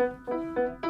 Música